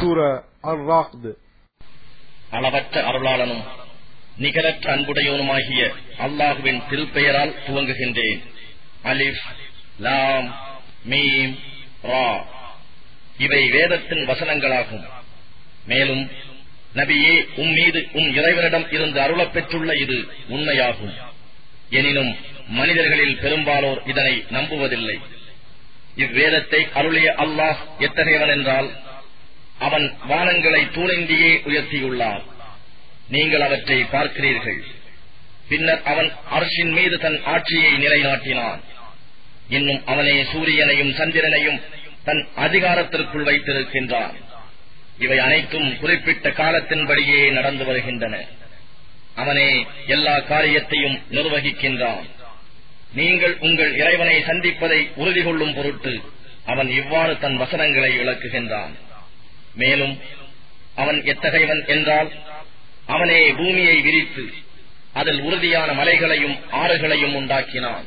சூர அளவற்ற அருளாளனும் நிகரற்ற அன்புடையவனுமாகிய அல்லாஹுவின் திருப்பெயரால் துவங்குகின்றேன். அலிஃப் லாம் மீம் ரா. இவை வேதத்தின் வசனங்களாகும். மேலும் நபியே உம் மீது உம் இறைவனிடம் இருந்து அருளப் பெற்றுள்ள இது உண்மையாகும். எனினும் மனிதர்களில் பெரும்பாலோர் இதனை நம்புவதில்லை. இவ்வேதத்தை அருளிய அல்லாஹ் எத்தகையவன் என்றால் அவன் வானங்களை தூணிந்தியே உயர்த்தியுள்ளார் நீங்கள் அவற்றை பார்க்கிறீர்கள். பின்னர் அவன் அரசின் மீது தன் ஆட்சியை நிலைநாட்டினான். இன்னும் அவனே சூரியனையும் சந்திரனையும் தன் அதிகாரத்திற்குள் வைத்திருக்கின்றான். இவை அனைத்தும் குறிப்பிட்ட காலத்தின்படியே நடந்து வருகின்றன. அவனே எல்லா காரியத்தையும் நிர்வகிக்கின்றான். நீங்கள் உங்கள் இறைவனை சந்திப்பதை உறுதி கொள்ளும் பொருட்டு அவன் இவ்வாறு தன் வசனங்களை விளக்குகின்றான். மேலும் அவன் எத்தகையவன் என்றால் அவனே பூமியை விரித்து அதில் உறுதியான மலைகளையும் ஆறுகளையும் உண்டாக்கினான்.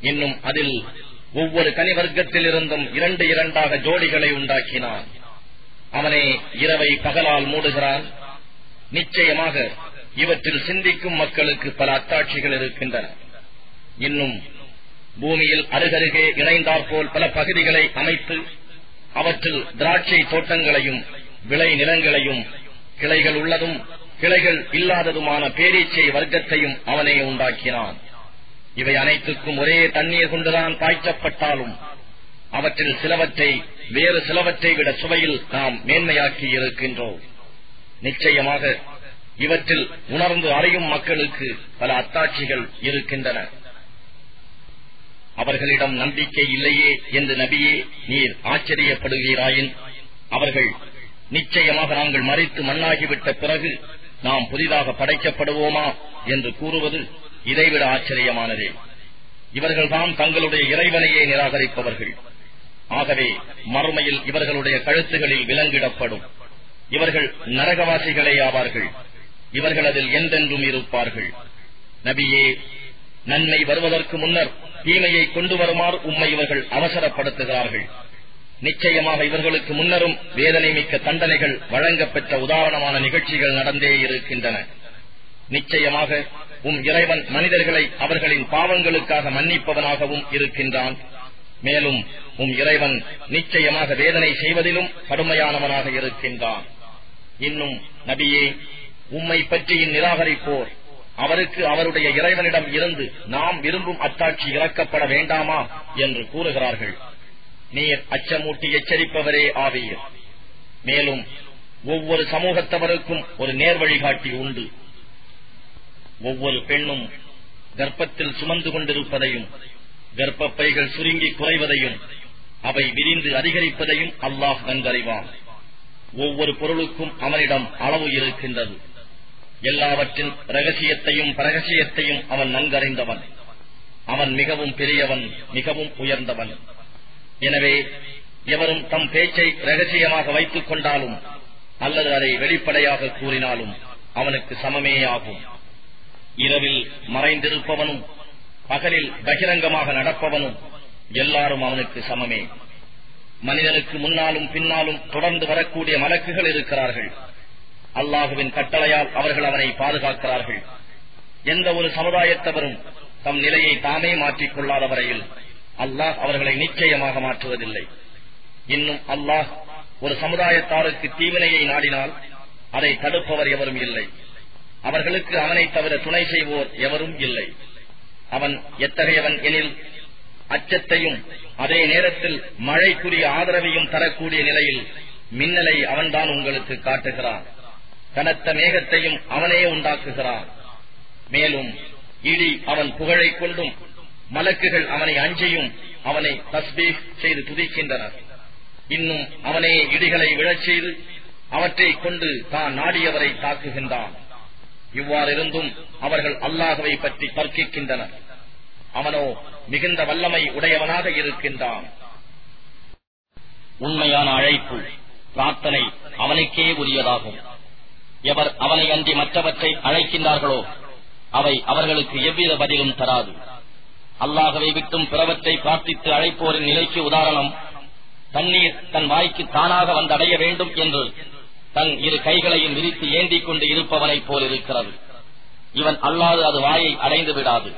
இன்னும் அதில் ஒவ்வொரு கனிவர்க்கத்திலிருந்தும் இரண்டு இரண்டாக ஜோடிகளை உண்டாக்கினான். அவனே இரவை பகலால் மூடுகிறான். நிச்சயமாக இவற்றில் சிந்திக்கும் மக்களுக்கு பல அத்தாட்சிகள் இருக்கின்றன. இன்னும் பூமியில் அருகருகே இணைந்தாற்போல் பல பகுதிகளை அமைத்து அவற்றில் திராட்சை தோட்டங்களையும் விளை நிலங்களையும் கிளைகள் உள்ளதும் கிளைகள் இல்லாததுமான பேரீச்சை வர்க்கத்தையும் அவனே உண்டாக்கினான். இவை அனைத்துக்கும் ஒரே தண்ணீர் கொண்டுதான் பாய்ச்சப்பட்டாலும் அவற்றில் சிலவற்றை வேறு சிலவற்றை விட சுவையில் நாம் மேன்மையாக்கி இருக்கின்றோம். நிச்சயமாக இவற்றில் உணர்ந்து அறியும் மக்களுக்கு பல அத்தாட்சிகள் இருக்கின்றன. அவர்களிடம் நம்பிக்கை இல்லையே என்று நபியே நீர் ஆச்சரியப்படுகிறாயின் அவர்கள் நிச்சயமாக நாங்கள் மறைத்து மண்ணாகிவிட்ட பிறகு நாம் புதிதாக படைக்கப்படுவோமா என்று கூறுவது இதைவிட ஆச்சரியமானதே. இவர்கள்தான் தங்களுடைய இறைவனையே நிராகரிப்பவர்கள். ஆகவே மறுமையில் இவர்களுடைய கழுத்துகளில் விலங்கிடப்படும். இவர்கள் நரகவாசிகளே ஆவார்கள். இவர்கள் அதில் என்றென்றும் இருப்பார்கள். நபியே நன்மை வருவதற்கு முன்னர் தீமையை கொண்டு வருமாறு உம்மை இவர்கள் அவசரப்படுத்துகிறார்கள். நிச்சயமாக இவர்களுக்கு முன்னரும் வேதனை மிக்க தண்டனைகள் வழங்கப்பெற்ற உதாரணமான நிகழ்ச்சிகள் நடந்தே இருக்கின்றன. நிச்சயமாக உம் இறைவன் மனிதர்களை அவர்களின் பாவங்களுக்காக மன்னிப்பவனாகவும் இருக்கின்றான். மேலும் உம் இறைவன் நிச்சயமாக வேதனை செய்வதிலும் கடுமையானவனாக இருக்கின்றான். இன்னும் நபியே உம்மை பற்றியின் நிராகரிப்போர் அவருக்கு அவருடைய இறைவனிடம் இருந்து நாம் விரும்பும் அத்தாட்சி இறக்கப்பட வேண்டாமா என்று கூறுகிறார்கள். நீர் அச்சமூட்டி எச்சரிப்பவரே ஆவீர். மேலும் ஒவ்வொரு சமூகத்தவருக்கும் ஒரு நேர் வழிகாட்டி உண்டு. ஒவ்வொரு பெண்ணும் கர்ப்பத்தில் சுமந்து கொண்டிருப்பதையும் கர்ப்பப்பைகள் சுருங்கி குறைவதையும் அவை விரிந்து அதிகரிப்பதையும் அல்லாஹ் நன்கறிவான் ஒவ்வொரு பொருளுக்கும் அவனிடம் அளவு இருக்கின்றது. எல்லாவற்றின் ரகசியத்தையும் பரகசியத்தையும் அவன் நன்கறிந்தவன். அவன் மிகவும் பெரியவன் மிகவும் உயர்ந்தவன். எனவே எவரும் தம் பேச்சை ரகசியமாக வைத்துக் கொண்டாலும் அல்லது அதை வெளிப்படையாக கூறினாலும் அவனுக்கு சமமே ஆகும். இரவில் மறைந்திருப்பவனும் பகலில் பகிரங்கமாக நடப்பவனும் எல்லாரும் அவனுக்கு சமமே. மனிதனுக்கு முன்னாலும் பின்னாலும் தொடர்ந்து வரக்கூடிய மலக்குகள் இருக்கிறார்கள். அல்லாஹுவின் கட்டளையால் அவர்கள் அவனை பாதுகாக்கிறார்கள். எந்த ஒரு சமுதாயத்தவரும் தம் நிலையை தாமே மாற்றிக் கொள்ளாத வரையில் அல்லாஹ் அவர்களை நிச்சயமாக மாற்றுவதில்லை. இன்னும் அல்லாஹ் ஒரு சமுதாயத்தாருக்கு தீவினையை நாடினால் அதை தடுப்பவர் எவரும் இல்லை. அவர்களுக்கு அவனை தவிர துணை செய்வோர் எவரும் இல்லை. அவன் எத்தகையவன் எனில் அச்சத்தையும் அதே நேரத்தில் மழைக்குரிய ஆதரவையும் தரக்கூடிய நிலையில் மின்னலை அவன்தான் உங்களுக்கு காட்டுகிறான். கனத்த மேகத்தையும் அவனே உண்டாக்குகிறான். மேலும் இடி அவன் புகழை கொண்டும் மலக்குகள் அவனை அஞ்சியும் அவனை தஸ்பீக் செய்து துதிக்கின்றனர். இன்னும் அவனே இடிகளை விழச் செய்து அவற்றைக் கொண்டு தான் நாடியவரை தாக்குகின்றான். இவ்வாறிருந்தும் அவர்கள் அல்லாஹவை பற்றி தர்க்கிக்கின்றனர். அவனோ மிகுந்த வல்லமை உடையவனாக இருக்கின்றான். உண்மையான அழைப்பு பிரார்த்தனை அவனுக்கே உரியதாகும். எவர் அவனை அன்றி மற்றவற்றை அழைக்கின்றார்களோ அவை அவர்களுக்கு எவ்வித பதிலும் தராது. அல்லாஹவை விட்டும் பிறவற்றை பிரார்த்தித்து அழைப்போரின் நிலைக்கு உதாரணம் தண்ணீர் தன் வாய்க்கு தானாக வந்தடைய வேண்டும் என்று தன் இரு கைகளையும் விரித்து ஏந்திக் கொண்டு இருப்பவனைப் போல் இருக்கிறது இவன் அல்லாது அது வாயை அடைந்து விடாது.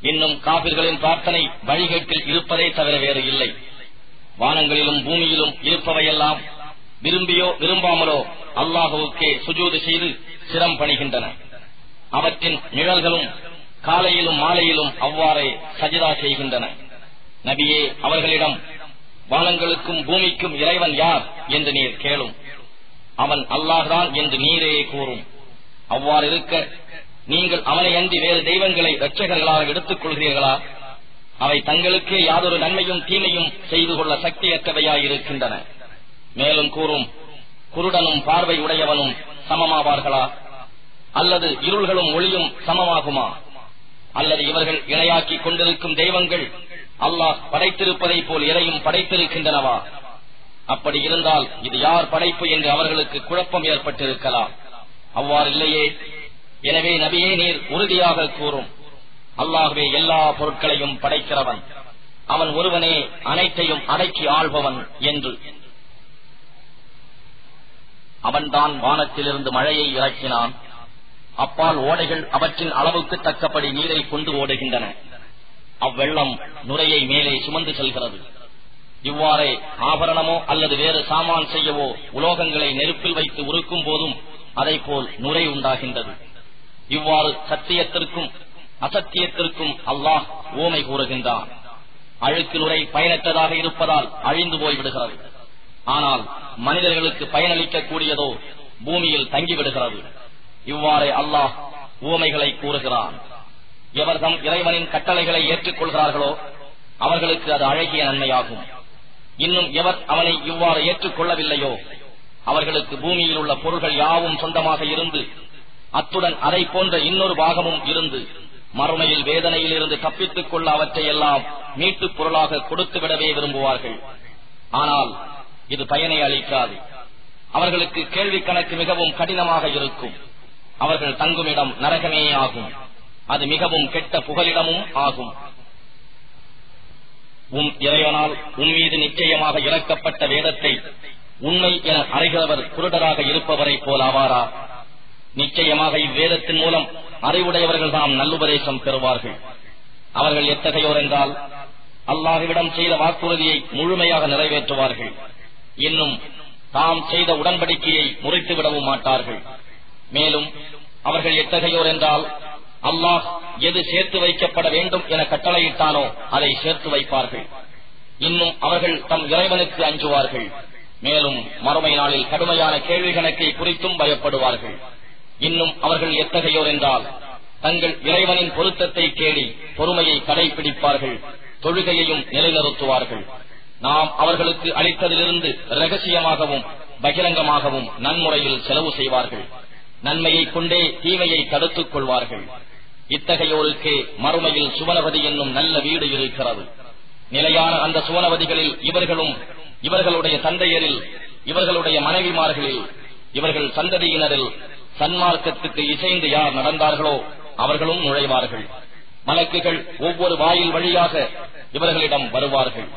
இன்னும் காபிர்களின் பிரார்த்தனை வழிகேட்டில் இருப்பதே தவிர வேறு இல்லை. வானங்களிலும் பூமியிலும் இருப்பவையெல்லாம் விரும்பியோ விரும்பாமலோ அல்லாஹுவுக்கே சுஜூது செய்து சிரம் பணிகின்றன. அவற்றின் நிழல்களும் காலையிலும் மாலையிலும் அவ்வாறே சஜிதா செய்கின்றன. நபியே அவர்களிடம் வானங்களுக்கும் பூமிக்கும் இறைவன் யார் என்று நீர் கேளும். அவன் அல்லாஹ்தான் என்று நீரே கூறும். அவ்வாறு இருக்க நீங்கள் அவனை அன்றி வேறு தெய்வங்களை இரட்சகர்களாக எடுத்துக் கொள்கிறீர்களா? அவை தங்களுக்கே யாதொரு நன்மையும் தீமையும் செய்து கொள்ள சக்தியற்றவையாயிருக்கின்றன. மேலும் கூறும் குருடனும் பார்வை உடையவனும் சமமாவார்களா? அல்லது இருள்களும் ஒளியும் சமமாகுமா? அல்லது இவர்கள் இணையாக்கிக் கொண்டிருக்கும் தெய்வங்கள் அல்லாஹ் படைத்திருப்பதைப் போல் எதையும் படைத்திருக்கின்றனவா? அப்படி இருந்தால் இது யார் படைப்பு என்று அவர்களுக்கு குழப்பம் ஏற்பட்டிருக்கலாம். அவ்வாறு இல்லையே. எனவே நபியே நீர் உறுதியாக கூறும் அல்லாகவே எல்லா பொருட்களையும் படைக்கிறவன். அவன் ஒருவனே அனைத்தையும் அடக்கி ஆள்பவன் என்று. அவன்தான் வானத்திலிருந்து மழையை இறக்கினான். அப்பால் ஓடைகள் அவற்றின் அளவுக்கு தக்கபடி நீரை கொண்டு ஓடுகின்றன. அவ்வெள்ளம் நுரையை மேலே சுமந்து செல்கிறது. இவ்வாறே ஆபரணமோ அல்லது வேறு சாமான் செய்யவோ உலோகங்களை நெருப்பில் வைத்து உருக்கும் போதும் அதை போல் நுரை உண்டாகின்றது. இவ்வாறு சத்தியத்திற்கும் அசத்தியத்திற்கும் அல்லாஹ் ஓமை கூறுகின்றான். அழுக்கு நுரை பயனற்றதாக இருப்பதால் அழிந்து போய்விடுகிறது. ஆனால் மனிதர்களுக்கு பயனளிக்கக்கூடியதோ பூமியில் தங்கிவிடுகிறது. இவ்வாறே அல்லாஹ் ஊமைகளை கூறுகிறான். எவர் தம் இறைவனின் கட்டளைகளை ஏற்றுக்கொள்கிறார்களோ அவர்களுக்கு அது அழகிய நன்மையாகும். இன்னும் எவர் அவனை இவ்வாறு ஏற்றுக்கொள்ளவில்லையோ அவர்களுக்கு பூமியில் உள்ள பொருள்கள் யாவும் சொந்தமாக இருந்து அத்துடன் அதை போன்ற இன்னொரு பாகமும் இருந்து மறுமையில் வேதனையில் இருந்து தப்பித்துக் கொள்ள அவற்றை எல்லாம் மீட்டுப் பொருளாக கொடுத்துவிடவே விரும்புவார்கள். ஆனால் இது பயனை அளிக்காது. அவர்களுக்கு கேள்வி கணக்கு மிகவும் கடினமாக இருக்கும். அவர்கள் தங்குமிடம் நரகமே ஆகும். அது மிகவும் கெட்ட புகலிடமும் ஆகும். உம் இறைவனால் உன் மீது நிச்சயமாக இறக்கப்பட்ட வேதத்தை உண்மை என அறைகிறவர் குருடராக இருப்பவரைப் போலாவாரா நிச்சயமாக இவ்வேதத்தின் மூலம் அறிவுடையவர்கள் தாம் நல்லுபதேசம் பெறுவார்கள். அவர்கள் எத்தகையோர் என்றால் அல்லாஹுவிடம் செய்த வாக்குறுதியை முழுமையாக நிறைவேற்றுவார்கள். இன்னும் தாம் செய்த உடன்படிக்கையை முறித்துவிடவும் மாட்டார்கள். மேலும் அவர்கள் எத்தகையோர் என்றால் அல்லாஹ் எது சேர்த்து வைக்கப்பட வேண்டும் என கட்டளையிட்டானோ அதை சேர்த்து வைப்பார்கள். இன்னும் அவர்கள் தம் இறைவனுக்கு அஞ்சுவார்கள். மேலும் மறுமை நாளில் கடுமையான கேள்வி கணக்கை குறித்தும் பயப்படுவார்கள். இன்னும் அவர்கள் எத்தகையோர் என்றால் தங்கள் இறைவனின் பொருத்தத்தை கேடி பொறுமையை கடைபிடிப்பார்கள் தொழுகையையும் நிலைநிறுத்துவார்கள். நாம் அவர்களுக்கு அளித்ததிலிருந்து ரகசியமாகவும் பகிரங்கமாகவும் நன்முறையில் செலவு செய்வார்கள். நன்மையை கொண்டே தீமையை தடுத்துக் கொள்வார்கள். இத்தகையோருக்கு மறுமையில் சுவனவதி என்னும் நல்ல வீடு இருக்கிறது. நிலையான அந்த சுவனவதிகளில் இவர்களும் இவர்களுடைய தந்தையரில் இவர்களுடைய மனைவிமார்களில் இவர்கள் சந்ததியினரில் சன்மார்க்கத்துக்கு இசைந்து யார் நடந்தார்களோ அவர்களும் நுழைவார்கள். மலக்குகள் ஒவ்வொரு வாயில் வழியாக இவர்களிடம் வருவார்கள்.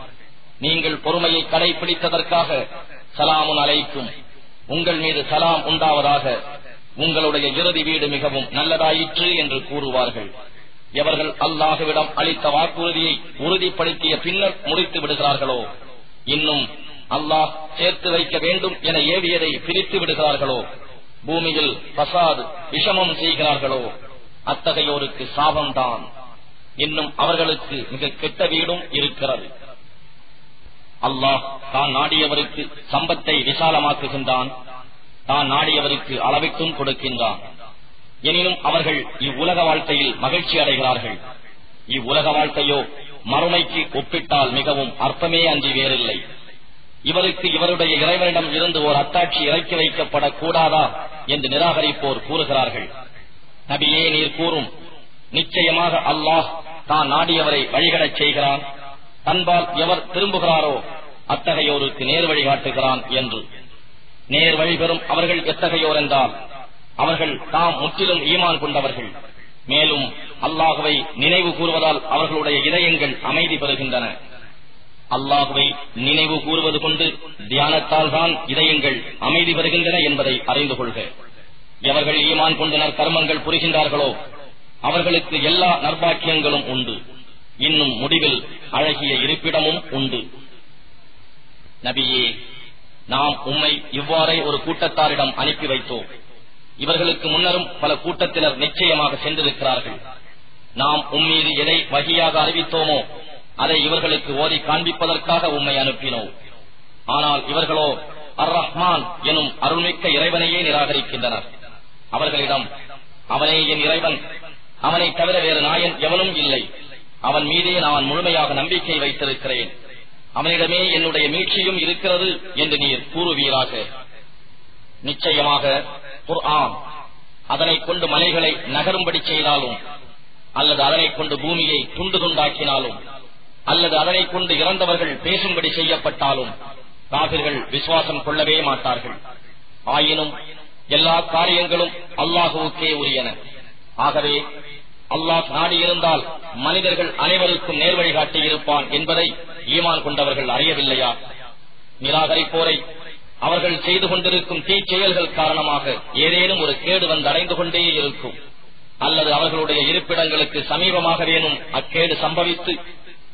நீங்கள் பொறுமையை கடைபிடித்ததற்காக சலாமுன் அலைக்கும். உங்கள் மீது சலாம் உண்டாவதாக உங்களுடைய இறுதி வீடு மிகவும் நல்லதாயிற்று என்று கூறுவார்கள். எவர்கள் அல்லாஹுவிடம் அளித்த வாக்குறுதியை உறுதிப்படுத்திய பின்னர் முடித்து விடுகிறார்களோ? இன்னும் அல்லாஹ் சேர்த்து வைக்க வேண்டும் என ஏவியதை பிரித்து விடுகிறார்களோ? பூமியில் பசாது விஷமம் செய்கிறார்களோ? அத்தகையோருக்கு சாபம்தான். இன்னும் அவர்களுக்கு மிக கெட்ட வீடும் இருக்கிறது. அல்லாஹ் தான் நாடியவருக்கு சம்பத்தை விசாலமாக்குகின்றான். தான் நாடியவருக்கு அளவிட்டும் கொடுக்கின்றான். எனினும் அவர்கள் இவ்வுலக வாழ்க்கையில் மகிழ்ச்சி அடைகிறார்கள். இவ்வுலக வாழ்க்கையோ மறுமைக்கு ஒப்பிட்டால் மிகவும் அற்பமே அன்றி வேறில்லை. இவருக்கு இவருடைய இறைவனிடம் இருந்து ஓர் அத்தாட்சி இறக்கி வைக்கப்படக்கூடாதா என்று நிராகரிப்போர் கூறுகிறார்கள். நபியே நீர் கூறும் நிச்சயமாக அல்லாஹ் தான் நாடியவரை வழிகடச் செய்கிறான். அன்பால் எவர் திரும்புகிறாரோ அத்தகையோருக்கு நேர் வழி காட்டுகிறான் என்று. நேர் வழி பெறும் அவர்கள் எத்தகையோர் என்றால் அவர்கள் தாம் முற்றிலும் ஈமான் கொண்டவர்கள். மேலும் அல்லாஹுவை நினைவு கூறுவதால் அவர்களுடைய இதயங்கள் அமைதி பெறுகின்றன. அல்லாஹுவை நினைவு கூறுவது கொண்டு தியானத்தால் தான் இதயங்கள் அமைதி பெறுகின்றன என்பதை அறிந்து கொள்க. எவர்கள் ஈமான் கொண்டு நற்கர்மங்கள் புரிகின்றார்களோ அவர்களுக்கு எல்லா நற்பாக்கியங்களும் உண்டு. இன்னும் முடிவில் அழகிய இருப்பிடமும் உண்டு. நபியே நாம் உம்மை இவ்வாறே ஒரு கூட்டத்தாரிடம் அனுப்பி வைத்தோம். இவர்களுக்கு முன்னரும் பல கூட்டத்தினர் நிச்சயமாக சென்றிருக்கிறார்கள். நாம் உம்மீது எதை வகையாக அறிவித்தோமோ அதை இவர்களுக்கு ஓதி காண்பிப்பதற்காக உம்மை அனுப்பினோம். ஆனால் இவர்களோ அர் ரஹ்மான் எனும் அருள்மிக்க இறைவனையே நிராகரிக்கின்றனர். அவர்களிடம் அவனே என் இறைவன் அவனை தவிர வேறு நாயன் எவனும் இல்லை. அவன் மீதே நான் முழுமையாக நம்பிக்கை வைத்திருக்கிறேன். அவனிடமே என்னுடைய மீட்சியும் இருக்கிறது என்று நீர் கூறுவீராக. நிச்சயமாக குர்ஆன் அதனை கொண்டு மலைகளை நகரும்படி செய்தாலும் அல்லது அதனை கொண்டு பூமியை துண்டு துண்டாக்கினாலும் அல்லது அதனை கொண்டு இறந்தவர்கள் பேசும்படி செய்யப்பட்டாலும் காபிர்கள் விசுவாசம் கொள்ளவே மாட்டார்கள். ஆயினும் எல்லா காரியங்களும் அல்லாஹுவுக்கே உரியன. ஆகவே அல்லாஹ் நாடியிருந்தால் மனிதர்கள் அனைவருக்கும் நேர் வழிகாட்டி இருப்பான் என்பதை ஈமான் கொண்டவர்கள் அறியவில்லையா? நிராகரிப்போரை அவர்கள் செய்து கொண்டிருக்கும் தீச்செயல்கள் காரணமாக ஏதேனும் ஒரு கேடு வந்து அடைந்து கொண்டே இருக்கும். அல்லது அவர்களுடைய இருப்பிடங்களுக்கு சமீபமாகவேனும் அக்கேடு சம்பவித்து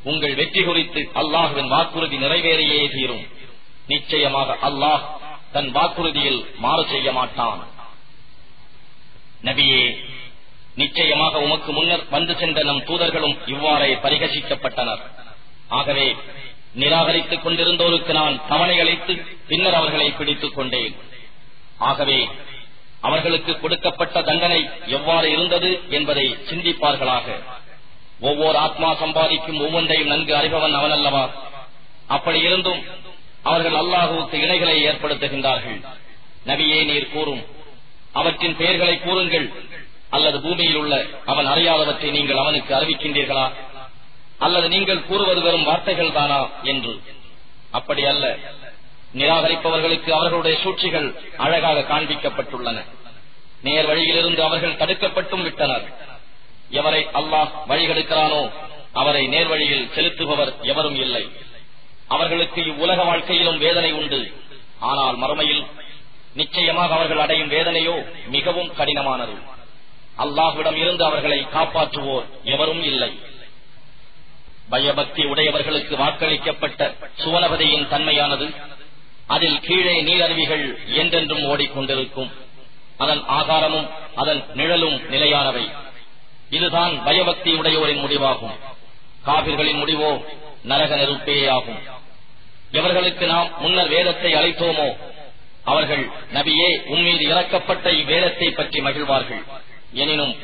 உங்கள் வெற்றி குறித்து அல்லாஹுவின் வாக்குறுதி நிறைவேறியே தீரும். நிச்சயமாக அல்லாஹ் தன் வாக்குறுதியில் மாறு செய்ய மாட்டான். நபியே நிச்சயமாக உமக்கு முன்னர் வந்து சென்ற நம் தூதர்களும் இவ்வாறே பரிகசிக்கப்பட்டனர். ஆகவே நிராகரித்துக் கொண்டிருந்தோருக்கு நான் தவணை அளித்து பின்னர் அவர்களை பிடித்துக் கொண்டேன். ஆகவே அவர்களுக்கு கொடுக்கப்பட்ட தண்டனை எவ்வாறு இருந்தது என்பதை சிந்திப்பார்களாக. ஒவ்வொரு ஆத்மா சம்பாதிக்கும் ஒவ்வொன்றையும் நன்கு அறிபவன் அவனல்லவா? அப்படி இருந்தும் அவர்கள் அல்லாஹுவுக்கு இணைகளை ஏற்படுத்துகின்றார்கள். நபியே நீர் கூறும். அவற்றின் பெயர்களை கூறுங்கள். அல்லது பூமியில் உள்ள அவன் அறியாதவற்றை நீங்கள் அவனுக்கு அறிவிக்கின்றீர்களா? அல்லது நீங்கள் கூறுவது வெறும் வார்த்தைகள் தானா என்று? அப்படி அல்ல. நிராகரிப்பவர்களுக்கு அவர்களுடைய சூழ்ச்சிகள் அழகாக காண்பிக்கப்பட்டுள்ளன. நேர் வழியிலிருந்து அவர்கள் தடுக்கப்பட்டும் விட்டனர். எவரை அல்லாஹ் வழிகெடுக்கிறானோ அவரை நேர்வழியில் செலுத்துபவர் எவரும் இல்லை. அவர்களுக்கு இவ்வுலக வாழ்க்கையிலும் வேதனை உண்டு. ஆனால் மறுமையில் நிச்சயமாக அவர்கள் அடையும் வேதனையோ மிகவும் கடினமானது. அல்லாஹ்விடம் இருந்து அவர்களை காப்பாற்றுவோர் எவரும் இல்லை. பயபக்தி உடையவர்களுக்கு வாக்களிக்கப்பட்ட சுவனபதியின் தன்மையானது அதில் கீழே நீரருவிகள் என்றென்றும் ஓடிக்கொண்டிருக்கும். அதன் ஆகாரமும் அதன் நிழலும் நிலையானவை. இதுதான் பயபக்தி உடையோரின் முடிவாகும். காவிர்களின் முடிவோ நரக நெருப்பேயாகும் எவர்களுக்கு நாம் முன்னர் வேதத்தை அழைத்தோமோ அவர்கள் நபியே உம்மீது இறக்கப்பட்ட இவ்வேதத்தை பற்றி மகிழ்வார்கள். எனினும்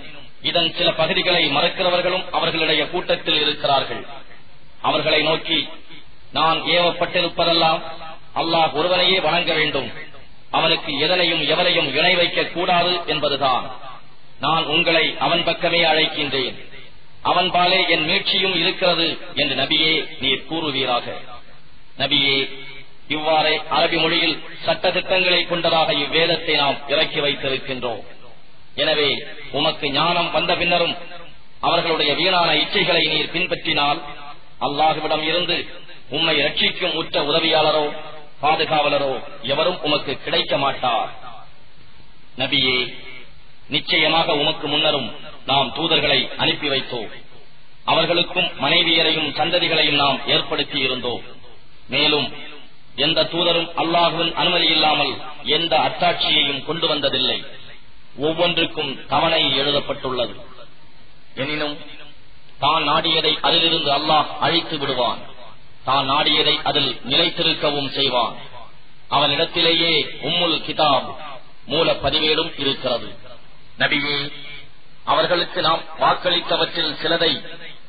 இதன் சில பகுதிகளை மறக்கிறவர்களும் அவர்களுடைய கூட்டத்தில் இருக்கிறார்கள். அவர்களை நோக்கி நான் ஏவப்பட்டிருப்பதெல்லாம் அல்லாஹ் ஒருவனையே வணங்க வேண்டும். அவனுக்கு எதனையும் எவரையும் இணை வைக்கக் கூடாது என்பதுதான். நான் உங்களை அவன் பக்கமே அழைக்கின்றேன். அவன்பாலே என் மீட்சியும் இருக்கிறது என்று நபியே நீர் கூறுவீராக. நபியே இவ்வாறே அரபி மொழியில் சட்டத்திட்டங்களை கொண்டதாக இவ்வேதத்தை நாம் இறக்கி வைத்திருக்கின்றோம். எனவே உமக்கு ஞானம் வந்த பின்னரும் அவர்களுடைய வீணான இச்சைகளை நீர் பின்பற்றினால் அல்லாஹுவிடம் இருந்து உம்மை ரட்சிக்கும் உற்ற உதவியாளரோ பாதுகாவலரோ எவரும் உமக்கு கிடைக்க மாட்டார். நபியே நிச்சயமாக உமக்கு முன்னரும் நாம் தூதர்களை அனுப்பி வைத்தோம். அவர்களுக்கும் மனைவியரையும் சந்ததிகளையும் நாம் ஏற்படுத்தி இருந்தோம். மேலும் எந்த தூதரும் அல்லாஹுவின் அனுமதி இல்லாமல் எந்த அத்தாட்சியையும் கொண்டு வந்ததில்லை. ஒவ்வொன்றுக்கும் தவணை எழுதப்பட்டுள்ளது. எனினும் தான் நாடியதை அதிலிருந்து அல்லாஹ் அழித்து விடுவான். தான் நாடியதை அதில் நிலைத்திருக்கவும் செய்வான். அவனிடத்திலேயே உம்முல் கிதாப் மூல பதிவேடும் இருக்கிறது. நபியே அவர்களுக்கு நாம் வாக்களித்தவற்றில் சிலதை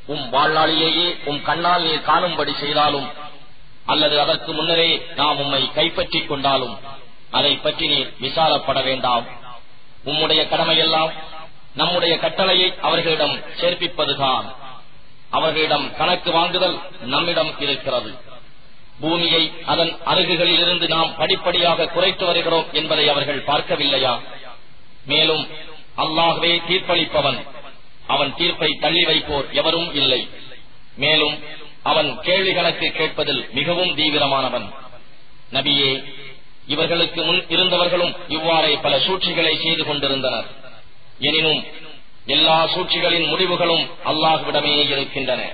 உம் வாழ்நாளிலேயே உம் கண்ணால் நீர் காணும்படி செய்தாலும் அல்லது அதற்கு முன்னரே நாம் உம்மை கைப்பற்றிக் கொண்டாலும் அதை பற்றி நீர் விசாரப்பட வேண்டாம். உம்முடைய கடமையெல்லாம் நம்முடைய கட்டளையை அவர்களிடம் சேர்ப்பிப்பதுதான். அவர்களிடம் கணக்கு வாங்குதல் நம்மிடம் இருக்கிறது. பூமியை அதன் அருகுகளில் இருந்து நாம் படிப்படியாக குறைத்து வருகிறோம் என்பதை அவர்கள் பார்க்கவில்லையா? மேலும் அல்லாகவே தீர்ப்பளிப்பவன். அவன் தீர்ப்பை தள்ளி வைப்போர் எவரும் இல்லை. மேலும் அவன் கேள்வி கணக்கு கேட்பதில் மிகவும் தீவிரமானவன். நபியே இவர்களுக்கு முன் இருந்தவர்களும் இவ்வாறே பல சூழ்ச்சிகளை செய்து கொண்டிருந்தனர். எனினும் எல்லா சூழ்ச்சிகளின் முடிவுகளும் அல்லாஹுவிடமே இருக்கின்றன.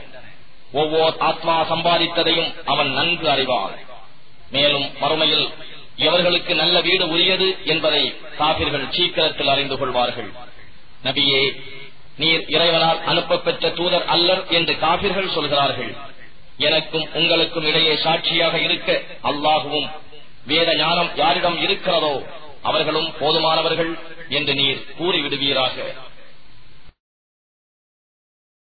ஒவ்வொரு ஆத்மா சம்பாதித்ததையும் அவன் நன்கு அறிவான். மேலும் மறுமையில் எவர்களுக்கு நல்ல வீடு உரியது என்பதை காபிர்கள் சீக்கிரத்தில் அறிந்து கொள்வார்கள். நபியே நீர் இறைவனால் அனுப்பப்பெற்ற தூதர் அல்லர் என்று காபிர்கள் சொல்கிறார்கள். எனக்கும் உங்களுக்கும் இடையே சாட்சியாக இருக்க அல்லாகவும் வேத ஞானம் யாரிடம் இருக்கிறதோ அவர்களும் போதுமானவர்கள் என்று நீர் கூறிவிடுவீராக.